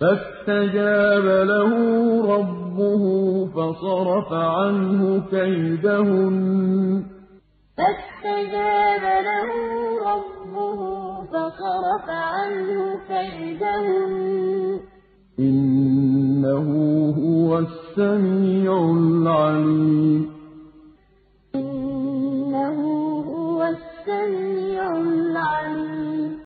فاستجاب له ربه فصرف عنه كيدهن. فاستجاب له ربه فصرف عنه كيدهن. إنه هو السميع العليم. إنه هو السميع العليم.